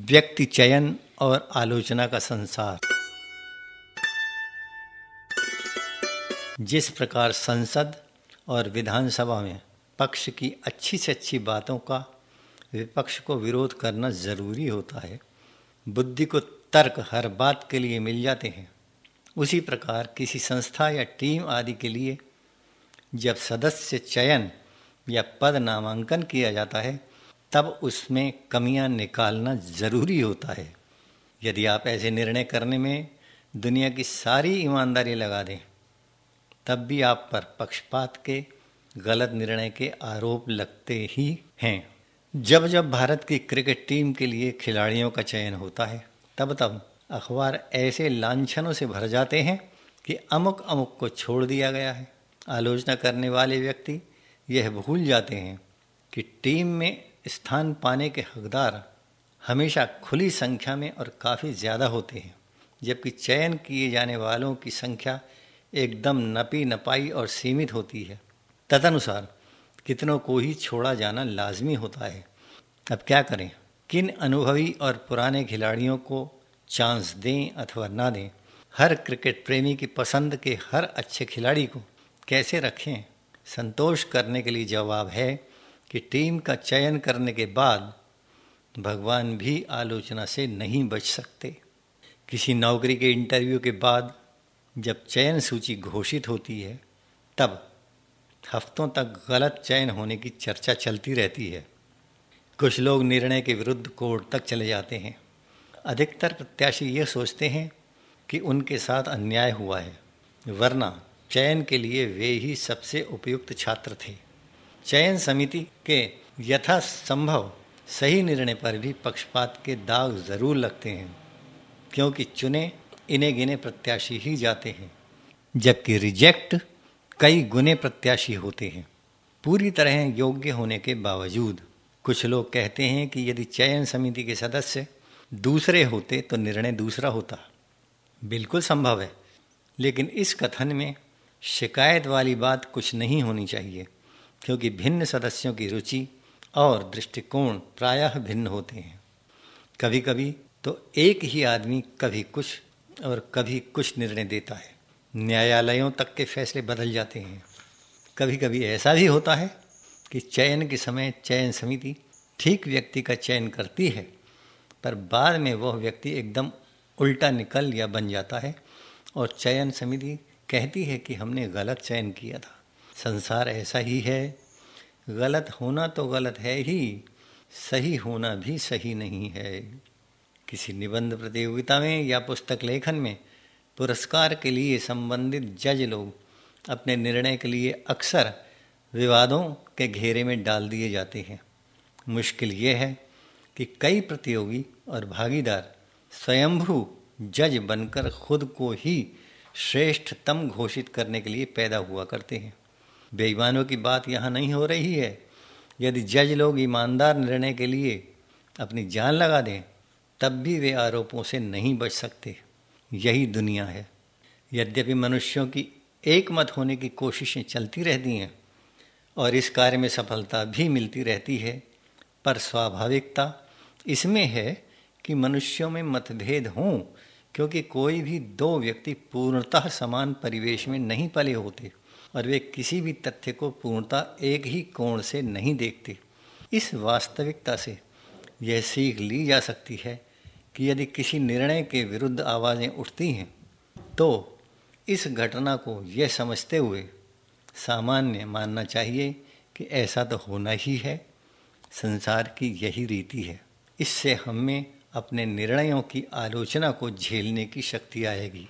व्यक्ति चयन और आलोचना का संसार। जिस प्रकार संसद और विधानसभा में पक्ष की अच्छी से अच्छी बातों का विपक्ष को विरोध करना ज़रूरी होता है, बुद्धि को तर्क हर बात के लिए मिल जाते हैं। उसी प्रकार किसी संस्था या टीम आदि के लिए जब सदस्य चयन या पद नामांकन किया जाता है तब उसमें कमियाँ निकालना ज़रूरी होता है। यदि आप ऐसे निर्णय करने में दुनिया की सारी ईमानदारी लगा दें, तब भी आप पर पक्षपात के, गलत निर्णय के आरोप लगते ही हैं। जब जब भारत की क्रिकेट टीम के लिए खिलाड़ियों का चयन होता है, तब तब अखबार ऐसे लांछनों से भर जाते हैं कि अमुक अमुक को छोड़ दिया गया है। आलोचना करने वाले व्यक्ति यह भूल जाते हैं कि टीम में स्थान पाने के हकदार हमेशा खुली संख्या में और काफ़ी ज़्यादा होते हैं, जबकि चयन किए जाने वालों की संख्या एकदम नपी नपाई और सीमित होती है। तदनुसार कितनों को ही छोड़ा जाना लाजमी होता है। अब क्या करें? किन अनुभवी और पुराने खिलाड़ियों को चांस दें अथवा ना दें? हर क्रिकेट प्रेमी की पसंद के हर अच्छे खिलाड़ी को कैसे रखें? संतोष करने के लिए जवाब है कि टीम का चयन करने के बाद भगवान भी आलोचना से नहीं बच सकते। किसी नौकरी के इंटरव्यू के बाद जब चयन सूची घोषित होती है, तब हफ्तों तक गलत चयन होने की चर्चा चलती रहती है। कुछ लोग निर्णय के विरुद्ध कोर्ट तक चले जाते हैं। अधिकतर प्रत्याशी ये सोचते हैं कि उनके साथ अन्याय हुआ है, वरना चयन के लिए वे ही सबसे उपयुक्त छात्र थे। चयन समिति के यथासंभव सही निर्णय पर भी पक्षपात के दाग ज़रूर लगते हैं, क्योंकि चुने, इन्हें गिने प्रत्याशी ही जाते हैं, जबकि रिजेक्ट कई गुने प्रत्याशी होते हैं। पूरी तरह योग्य होने के बावजूद, कुछ लोग कहते हैं कि यदि चयन समिति के सदस्य दूसरे होते तो निर्णय दूसरा होता। बिल्कुल संभव है, लेकिन इस कथन में शिकायत वाली बात कुछ नहीं होनी चाहिए। क्योंकि भिन्न सदस्यों की रुचि और दृष्टिकोण प्रायः भिन्न होते हैं। कभी कभी तो एक ही आदमी कभी कुछ और कभी कुछ निर्णय देता है। न्यायालयों तक के फैसले बदल जाते हैं। कभी कभी ऐसा भी होता है कि चयन के समय चयन समिति ठीक व्यक्ति का चयन करती है, पर बाद में वह व्यक्ति एकदम उल्टा निकल या बन जाता है और चयन समिति कहती है कि हमने गलत चयन किया था। संसार ऐसा ही है। गलत होना तो गलत है ही, सही होना भी सही नहीं है। किसी निबंध प्रतियोगिता में या पुस्तक लेखन में पुरस्कार के लिए संबंधित जज लोग अपने निर्णय के लिए अक्सर विवादों के घेरे में डाल दिए जाते हैं। मुश्किल ये है कि कई प्रतियोगी और भागीदार स्वयंभू जज बनकर खुद को ही श्रेष्ठतम घोषित करने के लिए पैदा हुआ करते हैं। बेईमानों की बात यहाँ नहीं हो रही है। यदि जज लोग ईमानदार निर्णय के लिए अपनी जान लगा दें, तब भी वे आरोपों से नहीं बच सकते। यही दुनिया है। यद्यपि मनुष्यों की एक मत होने की कोशिशें चलती रहती हैं, और इस कार्य में सफलता भी मिलती रहती है, पर स्वाभाविकता इसमें है कि मनुष्यों में मतभेद हों, क्योंकि कोई भी दो व्यक्ति पूर्णतः समान परिवेश में नहीं पले होते। और वे किसी भी तथ्य को पूर्णता एक ही कोण से नहीं देखते। इस वास्तविकता से यह सीख ली जा सकती है कि यदि किसी निर्णय के विरुद्ध आवाज़ें उठती हैं तो इस घटना को यह समझते हुए सामान्य मानना चाहिए कि ऐसा तो होना ही है, संसार की यही रीति है। इससे हमें अपने निर्णयों की आलोचना को झेलने की शक्ति आएगी।